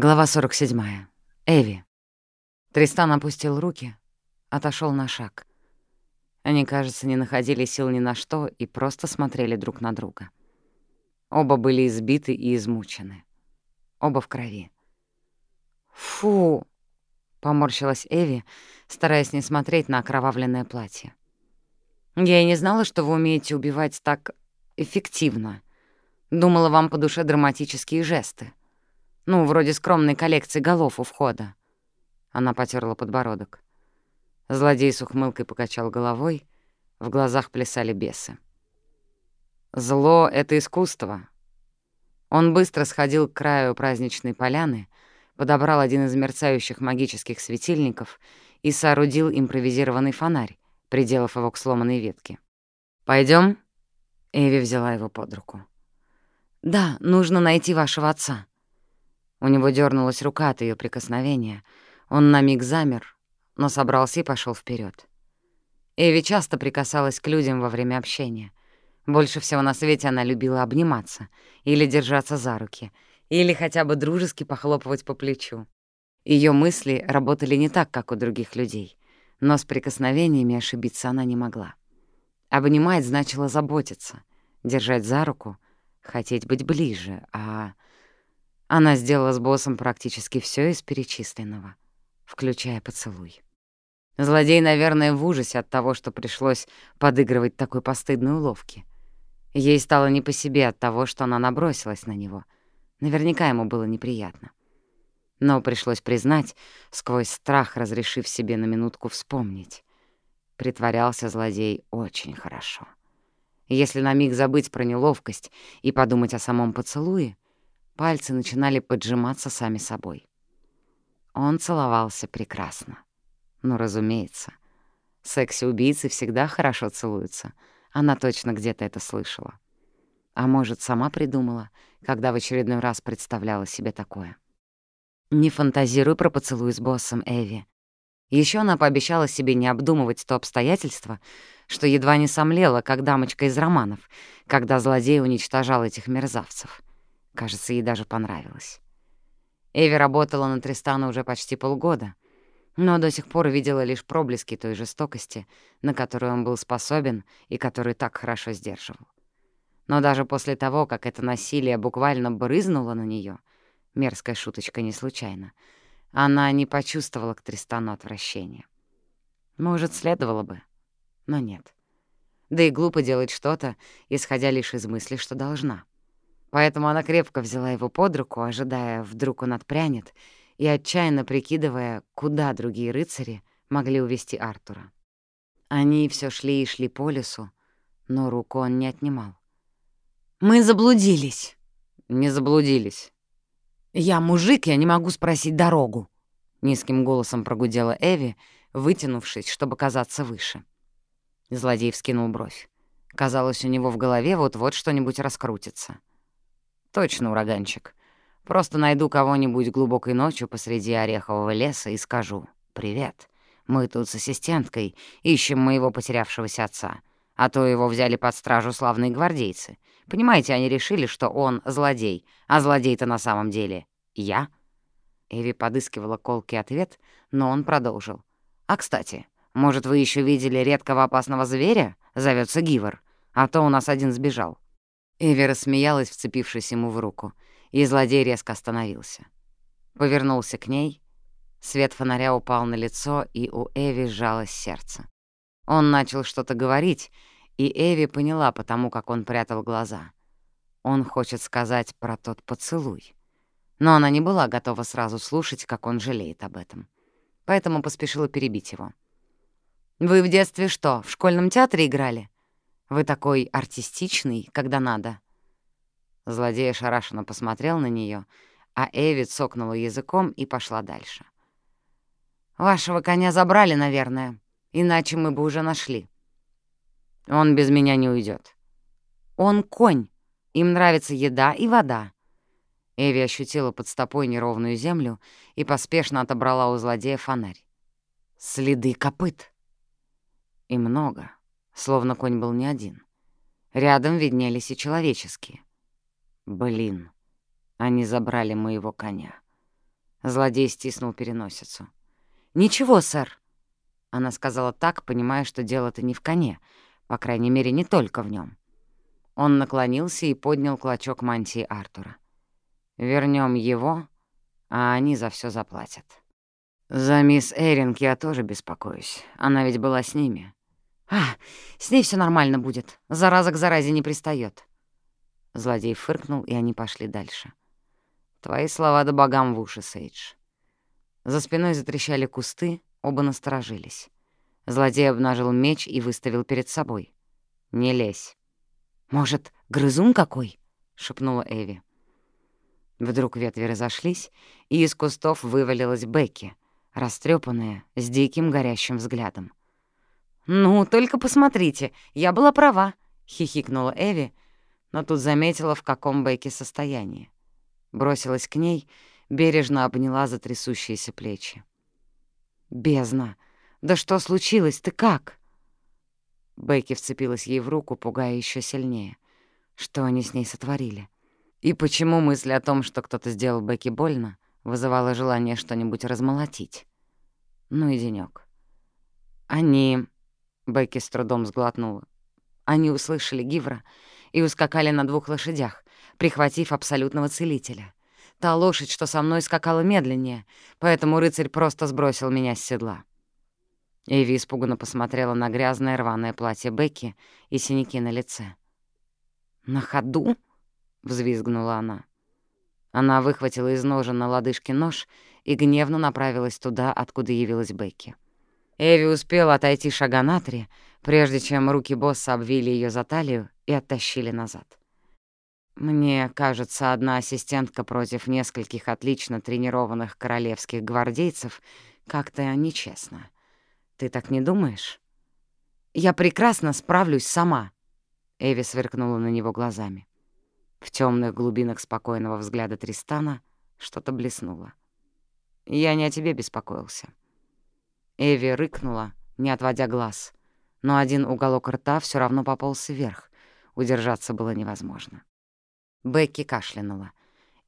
Глава 47. Эви. Тристан опустил руки, отошел на шаг. Они, кажется, не находили сил ни на что и просто смотрели друг на друга. Оба были избиты и измучены. Оба в крови. «Фу!» — поморщилась Эви, стараясь не смотреть на окровавленное платье. «Я и не знала, что вы умеете убивать так эффективно. Думала, вам по душе драматические жесты». Ну, вроде скромной коллекции голов у входа. Она потерла подбородок. Злодей с ухмылкой покачал головой, в глазах плясали бесы. Зло — это искусство. Он быстро сходил к краю праздничной поляны, подобрал один из мерцающих магических светильников и соорудил импровизированный фонарь, приделав его к сломанной ветке. Пойдем? Эви взяла его под руку. «Да, нужно найти вашего отца», у него дернулась рука от ее прикосновения. Он на миг замер, но собрался и пошел вперед. Эви часто прикасалась к людям во время общения. Больше всего на свете она любила обниматься или держаться за руки, или хотя бы дружески похлопывать по плечу. Ее мысли работали не так, как у других людей, но с прикосновениями ошибиться она не могла. Обнимать значило заботиться, держать за руку, хотеть быть ближе, а она сделала с боссом практически все из перечисленного, включая поцелуй. Злодей, наверное, в ужасе от того, что пришлось подыгрывать такой постыдной уловки. Ей стало не по себе от того, что она набросилась на него. Наверняка ему было неприятно. Но пришлось признать, сквозь страх разрешив себе на минутку вспомнить. Притворялся злодей очень хорошо. Если на миг забыть про неловкость и подумать о самом поцелуе, Пальцы начинали поджиматься сами собой. Он целовался прекрасно. Ну, разумеется. Секси-убийцы всегда хорошо целуются. Она точно где-то это слышала. А может, сама придумала, когда в очередной раз представляла себе такое. Не фантазируй про поцелуй с боссом, Эви. Еще она пообещала себе не обдумывать то обстоятельство, что едва не сомлела, как дамочка из романов, когда злодей уничтожал этих мерзавцев. Кажется, ей даже понравилось. Эви работала на Тристана уже почти полгода, но до сих пор видела лишь проблески той жестокости, на которую он был способен и которую так хорошо сдерживал. Но даже после того, как это насилие буквально брызнуло на нее, мерзкая шуточка не случайно, она не почувствовала к Тристану отвращения. Может, следовало бы, но нет. Да и глупо делать что-то, исходя лишь из мысли, что должна. Поэтому она крепко взяла его под руку, ожидая, вдруг он отпрянет, и отчаянно прикидывая, куда другие рыцари могли увести Артура. Они все шли и шли по лесу, но руку он не отнимал. «Мы заблудились». «Не заблудились». «Я мужик, я не могу спросить дорогу», — низким голосом прогудела Эви, вытянувшись, чтобы казаться выше. Злодей вскинул бровь. Казалось, у него в голове вот-вот что-нибудь раскрутится. Точно ураганчик. Просто найду кого-нибудь глубокой ночью посреди орехового леса и скажу «Привет, мы тут с ассистенткой ищем моего потерявшегося отца, а то его взяли под стражу славные гвардейцы. Понимаете, они решили, что он злодей, а злодей-то на самом деле я». Эви подыскивала колкий ответ, но он продолжил. «А, кстати, может, вы еще видели редкого опасного зверя? Зовется Гивер, а то у нас один сбежал». Эви рассмеялась, вцепившись ему в руку, и злодей резко остановился. Повернулся к ней. Свет фонаря упал на лицо, и у Эви сжалось сердце. Он начал что-то говорить, и Эви поняла потому, как он прятал глаза. Он хочет сказать про тот поцелуй. Но она не была готова сразу слушать, как он жалеет об этом. Поэтому поспешила перебить его. «Вы в детстве что, в школьном театре играли?» Вы такой артистичный, когда надо». Злодей ошарашенно посмотрел на нее, а Эви цокнула языком и пошла дальше. «Вашего коня забрали, наверное, иначе мы бы уже нашли». «Он без меня не уйдет. «Он конь. Им нравится еда и вода». Эви ощутила под стопой неровную землю и поспешно отобрала у злодея фонарь. «Следы копыт». «И много» словно конь был не один. Рядом виднелись и человеческие. Блин, они забрали моего коня. Злодей стиснул переносицу. «Ничего, сэр», — она сказала так, понимая, что дело-то не в коне, по крайней мере, не только в нем. Он наклонился и поднял клочок мантии Артура. Вернем его, а они за все заплатят. За мисс Эринг я тоже беспокоюсь. Она ведь была с ними. А, с ней все нормально будет. Зараза к заразе не пристает. Злодей фыркнул, и они пошли дальше. Твои слова да богам в уши, Сейдж. За спиной затрещали кусты, оба насторожились. Злодей обнажил меч и выставил перед собой. «Не лезь». «Может, грызун какой?» — шепнула Эви. Вдруг ветви разошлись, и из кустов вывалилась Бекки, растрепанная, с диким горящим взглядом. «Ну, только посмотрите, я была права», — хихикнула Эви, но тут заметила, в каком Бекки состоянии. Бросилась к ней, бережно обняла за трясущиеся плечи. «Бездна! Да что случилось? Ты как?» Бекки вцепилась ей в руку, пугая еще сильнее. Что они с ней сотворили? И почему мысль о том, что кто-то сделал Бекки больно, вызывала желание что-нибудь размолотить? Ну и денёк. Они... Бекки с трудом сглотнула. Они услышали Гивра и ускакали на двух лошадях, прихватив абсолютного целителя. Та лошадь, что со мной, скакала медленнее, поэтому рыцарь просто сбросил меня с седла. Эви испуганно посмотрела на грязное рваное платье Бекки и синяки на лице. «На ходу?» — взвизгнула она. Она выхватила из ножен на лодыжке нож и гневно направилась туда, откуда явилась Бекки. Эви успела отойти шага на три, прежде чем руки босса обвили ее за талию и оттащили назад. Мне кажется, одна ассистентка против нескольких отлично тренированных королевских гвардейцев как-то нечестно. Ты так не думаешь? Я прекрасно справлюсь сама. Эви сверкнула на него глазами. В темных глубинах спокойного взгляда Тристана что-то блеснуло. «Я не о тебе беспокоился». Эви рыкнула, не отводя глаз, но один уголок рта все равно пополз вверх. Удержаться было невозможно. Бекки кашлянула,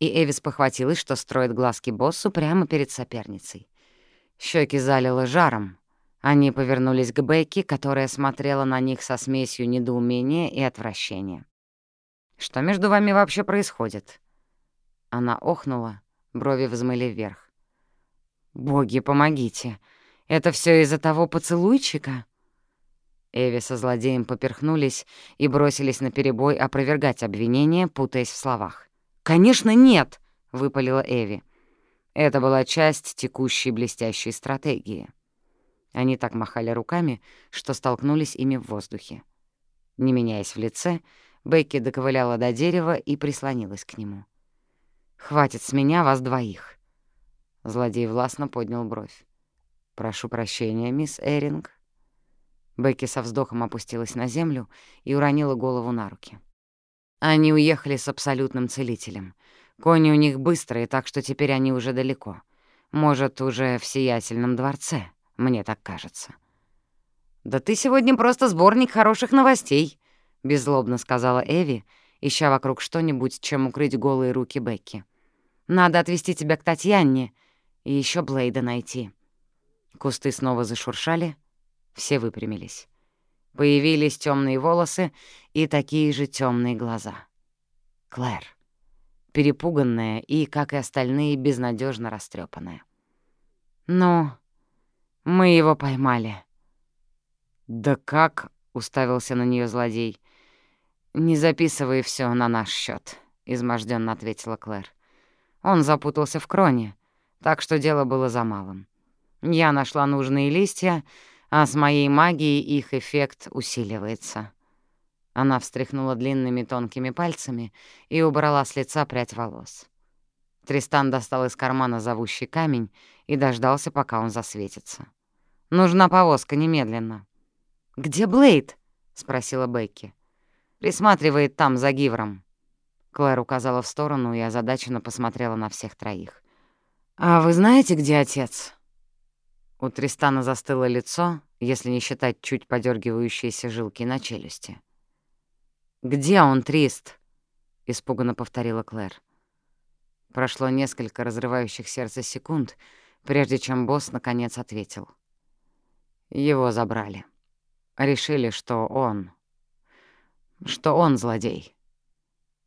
и Эвис похватилась, что строит глазки боссу прямо перед соперницей. Щеки залило жаром. Они повернулись к Бекки, которая смотрела на них со смесью недоумения и отвращения. Что между вами вообще происходит?» Она охнула, брови взмыли вверх. «Боги, помогите! Это все из-за того поцелуйчика?» Эви со злодеем поперхнулись и бросились на перебой опровергать обвинения, путаясь в словах. «Конечно, нет!» — выпалила Эви. Это была часть текущей блестящей стратегии. Они так махали руками, что столкнулись ими в воздухе. Не меняясь в лице, Бекки доковыляла до дерева и прислонилась к нему. «Хватит с меня вас двоих». Злодей властно поднял бровь. «Прошу прощения, мисс Эринг». Бекки со вздохом опустилась на землю и уронила голову на руки. Они уехали с абсолютным целителем. Кони у них быстрые, так что теперь они уже далеко. Может, уже в Сиятельном дворце, мне так кажется. «Да ты сегодня просто сборник хороших новостей», — беззлобно сказала Эви, ища вокруг что-нибудь, чем укрыть голые руки Бекки. «Надо отвезти тебя к Татьяне и еще Блейда найти». Кусты снова зашуршали, все выпрямились. Появились темные волосы и такие же темные глаза. Клэр. Перепуганная и, как и остальные, безнадежно растрепанная. «Ну, мы его поймали». «Да как?» — уставился на нее злодей. «Не записывай все на наш счет, изможденно ответила Клэр. Он запутался в кроне, так что дело было за малым. Я нашла нужные листья, а с моей магией их эффект усиливается». Она встряхнула длинными тонкими пальцами и убрала с лица прядь волос. Тристан достал из кармана зовущий камень и дождался, пока он засветится. «Нужна повозка немедленно». «Где Блейд?» — спросила Бекки. Присматривает там за Гивром». Клэр указала в сторону и озадаченно посмотрела на всех троих. «А вы знаете, где отец?» У Тристана застыло лицо, если не считать чуть подергивающиеся жилки на челюсти. «Где он, Трист?» — испуганно повторила Клэр. Прошло несколько разрывающих сердце секунд, прежде чем босс наконец ответил. Его забрали. Решили, что он... что он злодей.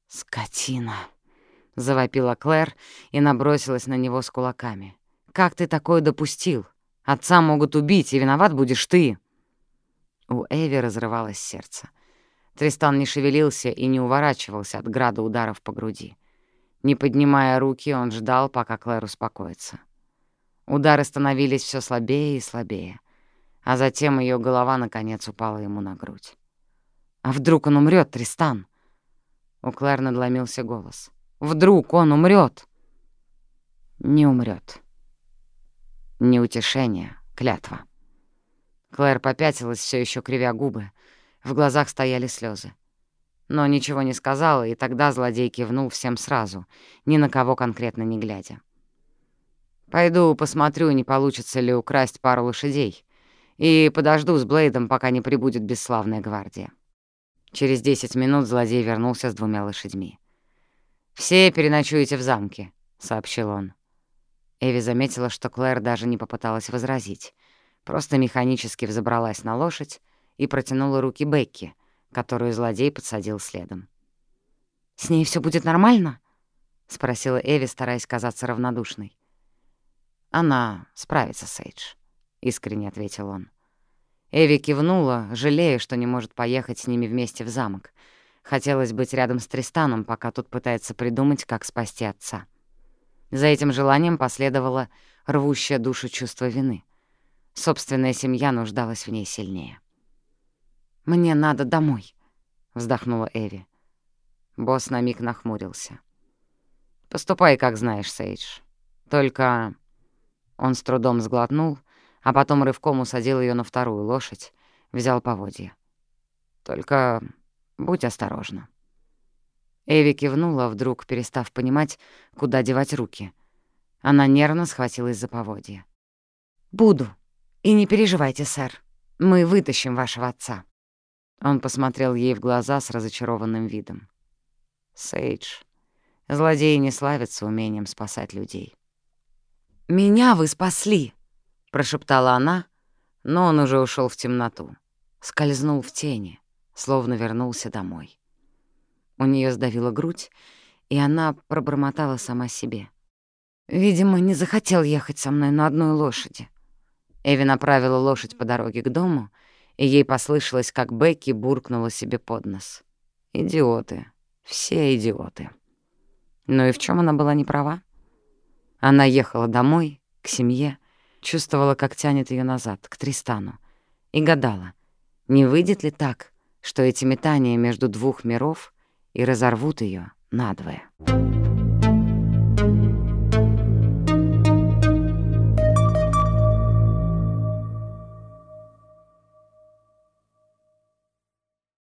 «Скотина!» — завопила Клэр и набросилась на него с кулаками. «Как ты такое допустил? Отца могут убить, и виноват будешь ты!» У Эви разрывалось сердце. Тристан не шевелился и не уворачивался от града ударов по груди. Не поднимая руки, он ждал, пока Клэр успокоится. Удары становились все слабее и слабее, а затем ее голова наконец упала ему на грудь. «А вдруг он умрет, Тристан?» У Клэр надломился голос. «Вдруг он умрет? «Не умрет. Не утешение, клятва». Клэр попятилась, все еще кривя губы. В глазах стояли слезы но ничего не сказала, и тогда злодей кивнул всем сразу, ни на кого конкретно не глядя. «Пойду посмотрю, не получится ли украсть пару лошадей, и подожду с Блейдом, пока не прибудет бесславная гвардия». Через десять минут злодей вернулся с двумя лошадьми. «Все переночуете в замке», — сообщил он. Эви заметила, что Клэр даже не попыталась возразить, просто механически взобралась на лошадь и протянула руки Бекки — которую злодей подсадил следом. «С ней все будет нормально?» — спросила Эви, стараясь казаться равнодушной. «Она справится, Сейдж», — искренне ответил он. Эви кивнула, жалея, что не может поехать с ними вместе в замок. Хотелось быть рядом с Тристаном, пока тот пытается придумать, как спасти отца. За этим желанием последовало рвущее душу чувство вины. Собственная семья нуждалась в ней сильнее. «Мне надо домой», — вздохнула Эви. Босс на миг нахмурился. «Поступай, как знаешь, Сейдж. Только...» Он с трудом сглотнул, а потом рывком усадил ее на вторую лошадь, взял поводья. «Только будь осторожна». Эви кивнула, вдруг перестав понимать, куда девать руки. Она нервно схватилась за поводья. «Буду. И не переживайте, сэр. Мы вытащим вашего отца». Он посмотрел ей в глаза с разочарованным видом. «Сейдж, злодеи не славятся умением спасать людей». «Меня вы спасли!» — прошептала она, но он уже ушел в темноту, скользнул в тени, словно вернулся домой. У нее сдавила грудь, и она пробормотала сама себе. «Видимо, не захотел ехать со мной на одной лошади». Эви направила лошадь по дороге к дому — и ей послышалось, как Бекки буркнула себе под нос. «Идиоты. Все идиоты». Но и в чем она была не права? Она ехала домой, к семье, чувствовала, как тянет ее назад, к Тристану, и гадала, не выйдет ли так, что эти метания между двух миров и разорвут ее надвое.